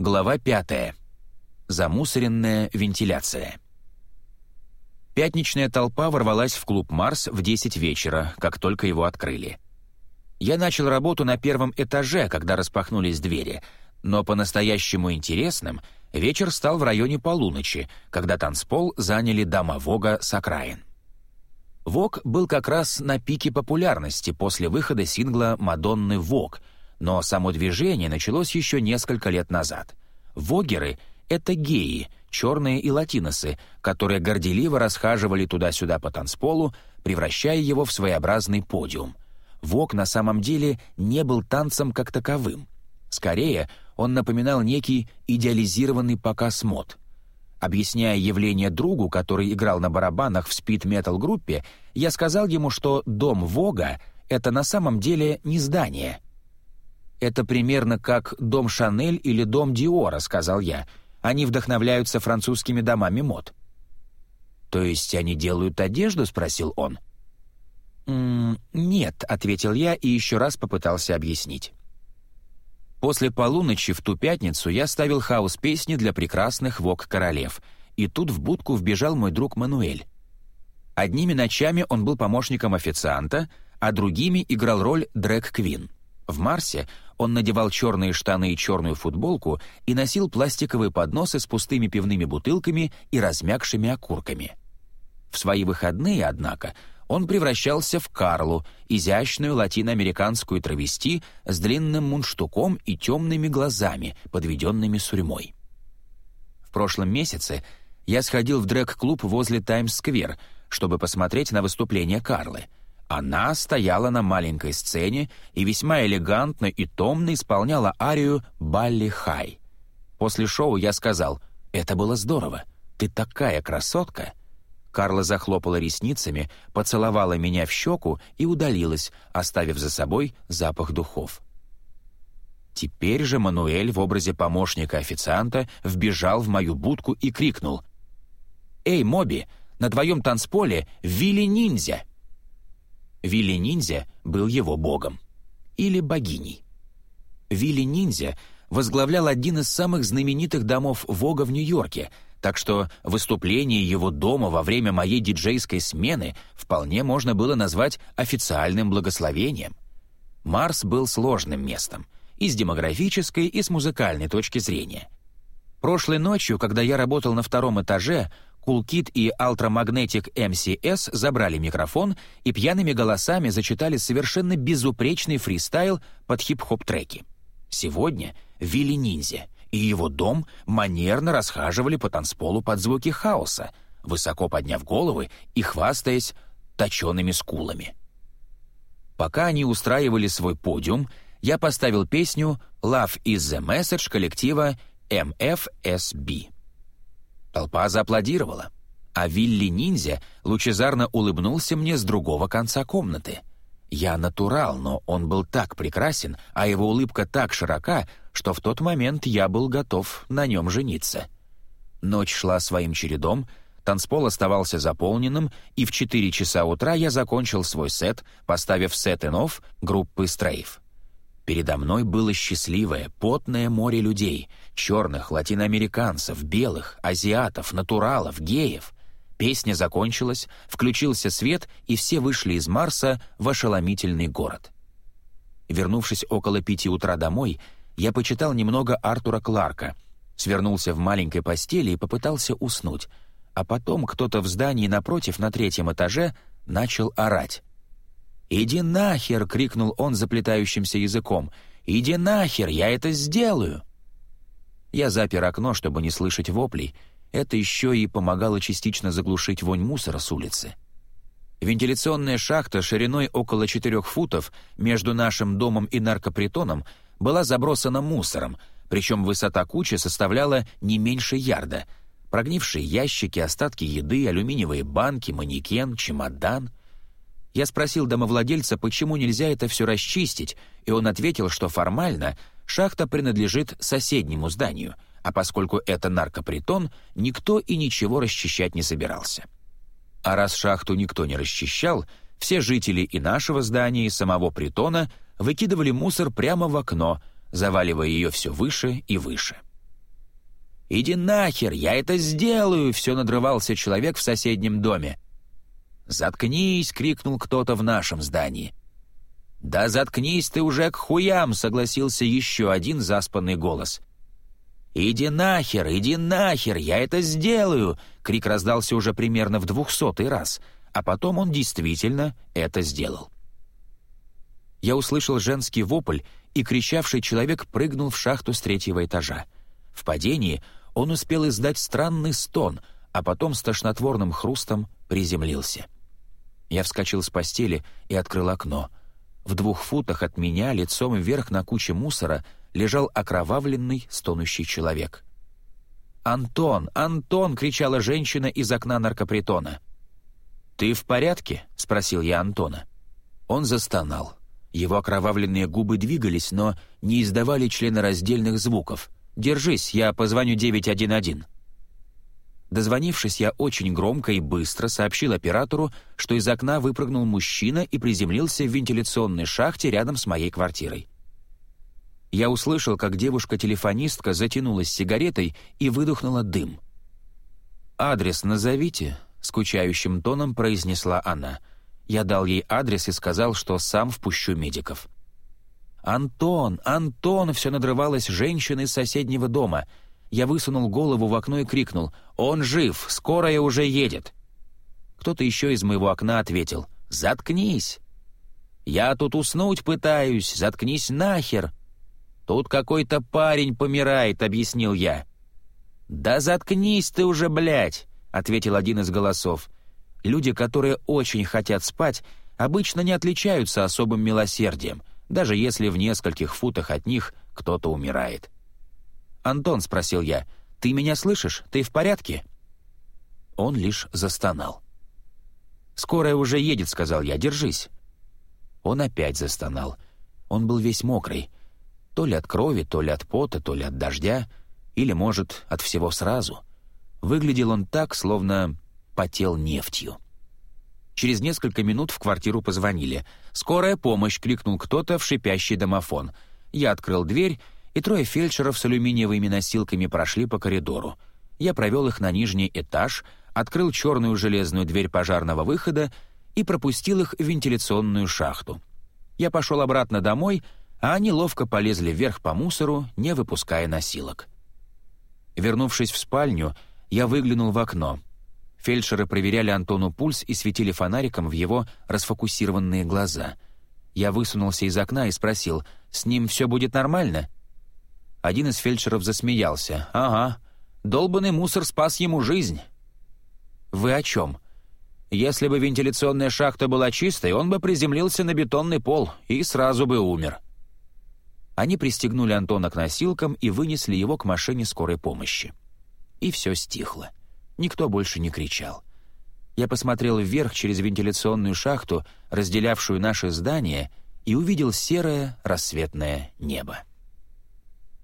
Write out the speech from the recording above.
Глава 5. Замусоренная вентиляция. Пятничная толпа ворвалась в клуб «Марс» в 10 вечера, как только его открыли. Я начал работу на первом этаже, когда распахнулись двери, но по-настоящему интересным вечер стал в районе полуночи, когда танцпол заняли дама Вога с окраин. Вог был как раз на пике популярности после выхода сингла «Мадонны Вог», но само движение началось еще несколько лет назад. Вогеры — это геи, черные и латиносы, которые горделиво расхаживали туда-сюда по танцполу, превращая его в своеобразный подиум. Вог на самом деле не был танцем как таковым. Скорее, он напоминал некий идеализированный показ мод. Объясняя явление другу, который играл на барабанах в спид-метал-группе, я сказал ему, что дом Вога — это на самом деле не здание — «Это примерно как дом Шанель или дом Диора», — сказал я. «Они вдохновляются французскими домами мод». «То есть они делают одежду?» — спросил он. «М -м «Нет», — ответил я и еще раз попытался объяснить. После полуночи в ту пятницу я ставил хаос-песни для прекрасных вок-королев, и тут в будку вбежал мой друг Мануэль. Одними ночами он был помощником официанта, а другими играл роль дрэг-квин. В Марсе он надевал черные штаны и черную футболку и носил пластиковые подносы с пустыми пивными бутылками и размягшими окурками. В свои выходные, однако, он превращался в Карлу, изящную латиноамериканскую травести с длинным мундштуком и темными глазами, подведенными сурьмой. В прошлом месяце я сходил в дрэк-клуб возле Таймс-сквер, чтобы посмотреть на выступление Карлы — она стояла на маленькой сцене и весьма элегантно и томно исполняла арию «Балли Хай». После шоу я сказал «Это было здорово, ты такая красотка». Карла захлопала ресницами, поцеловала меня в щеку и удалилась, оставив за собой запах духов. Теперь же Мануэль в образе помощника официанта вбежал в мою будку и крикнул «Эй, Моби, на твоем танцполе Вилли-ниндзя!» Вилли-ниндзя был его богом. Или богиней. Вилли-ниндзя возглавлял один из самых знаменитых домов Вога в Нью-Йорке, так что выступление его дома во время моей диджейской смены вполне можно было назвать официальным благословением. Марс был сложным местом, и с демографической, и с музыкальной точки зрения. Прошлой ночью, когда я работал на втором этаже, Coolkit и Ultramagnetic MCS забрали микрофон и пьяными голосами зачитали совершенно безупречный фристайл под хип-хоп треки. Сегодня Вилли Ниндзя и его дом манерно расхаживали по танцполу под звуки хаоса, высоко подняв головы и хвастаясь точеными скулами. Пока они устраивали свой подиум, я поставил песню «Love is the Message» коллектива MFSB. Толпа зааплодировала, а Вилли-ниндзя лучезарно улыбнулся мне с другого конца комнаты. Я натурал, но он был так прекрасен, а его улыбка так широка, что в тот момент я был готов на нем жениться. Ночь шла своим чередом, танцпол оставался заполненным, и в 4 часа утра я закончил свой сет, поставив Set It Off группы «Strafe». Передо мной было счастливое, потное море людей, черных, латиноамериканцев, белых, азиатов, натуралов, геев. Песня закончилась, включился свет, и все вышли из Марса в ошеломительный город. Вернувшись около пяти утра домой, я почитал немного Артура Кларка, свернулся в маленькой постели и попытался уснуть, а потом кто-то в здании напротив на третьем этаже начал орать. «Иди нахер!» — крикнул он заплетающимся языком. «Иди нахер! Я это сделаю!» Я запер окно, чтобы не слышать воплей. Это еще и помогало частично заглушить вонь мусора с улицы. Вентиляционная шахта шириной около четырех футов между нашим домом и наркопритоном была забросана мусором, причем высота кучи составляла не меньше ярда. Прогнившие ящики, остатки еды, алюминиевые банки, манекен, чемодан — я спросил домовладельца, почему нельзя это все расчистить, и он ответил, что формально шахта принадлежит соседнему зданию, а поскольку это наркопритон, никто и ничего расчищать не собирался. А раз шахту никто не расчищал, все жители и нашего здания, и самого притона выкидывали мусор прямо в окно, заваливая ее все выше и выше. «Иди нахер, я это сделаю!» — все надрывался человек в соседнем доме. «Заткнись!» — крикнул кто-то в нашем здании. «Да заткнись ты уже к хуям!» — согласился еще один заспанный голос. «Иди нахер, иди нахер, я это сделаю!» — крик раздался уже примерно в двухсотый раз, а потом он действительно это сделал. Я услышал женский вопль, и кричавший человек прыгнул в шахту с третьего этажа. В падении он успел издать странный стон, а потом с тошнотворным хрустом приземлился. Я вскочил с постели и открыл окно. В двух футах от меня, лицом вверх на куче мусора, лежал окровавленный, стонущий человек. «Антон! Антон!» — кричала женщина из окна наркопритона. «Ты в порядке?» — спросил я Антона. Он застонал. Его окровавленные губы двигались, но не издавали членораздельных звуков. «Держись, я позвоню 911». Дозвонившись, я очень громко и быстро сообщил оператору, что из окна выпрыгнул мужчина и приземлился в вентиляционной шахте рядом с моей квартирой. Я услышал, как девушка-телефонистка затянулась сигаретой и выдохнула дым. «Адрес назовите», — скучающим тоном произнесла она. Я дал ей адрес и сказал, что сам впущу медиков. «Антон! Антон!» — все надрывалась женщина из соседнего дома — я высунул голову в окно и крикнул «Он жив! Скорая уже едет!» Кто-то еще из моего окна ответил «Заткнись!» «Я тут уснуть пытаюсь! Заткнись нахер!» «Тут какой-то парень помирает», — объяснил я. «Да заткнись ты уже, блядь!» — ответил один из голосов. Люди, которые очень хотят спать, обычно не отличаются особым милосердием, даже если в нескольких футах от них кто-то умирает. «Антон», — спросил я, — «ты меня слышишь? Ты в порядке?» Он лишь застонал. «Скорая уже едет», — сказал я, — «держись». Он опять застонал. Он был весь мокрый. То ли от крови, то ли от пота, то ли от дождя, или, может, от всего сразу. Выглядел он так, словно потел нефтью. Через несколько минут в квартиру позвонили. «Скорая помощь!» — крикнул кто-то в шипящий домофон. Я открыл дверь и трое фельдшеров с алюминиевыми носилками прошли по коридору. Я провел их на нижний этаж, открыл черную железную дверь пожарного выхода и пропустил их в вентиляционную шахту. Я пошел обратно домой, а они ловко полезли вверх по мусору, не выпуская носилок. Вернувшись в спальню, я выглянул в окно. Фельдшеры проверяли Антону пульс и светили фонариком в его расфокусированные глаза. Я высунулся из окна и спросил, «С ним все будет нормально?» Один из фельдшеров засмеялся. «Ага, долбанный мусор спас ему жизнь». «Вы о чем?» «Если бы вентиляционная шахта была чистой, он бы приземлился на бетонный пол и сразу бы умер». Они пристегнули Антона к носилкам и вынесли его к машине скорой помощи. И все стихло. Никто больше не кричал. Я посмотрел вверх через вентиляционную шахту, разделявшую наше здание, и увидел серое рассветное небо.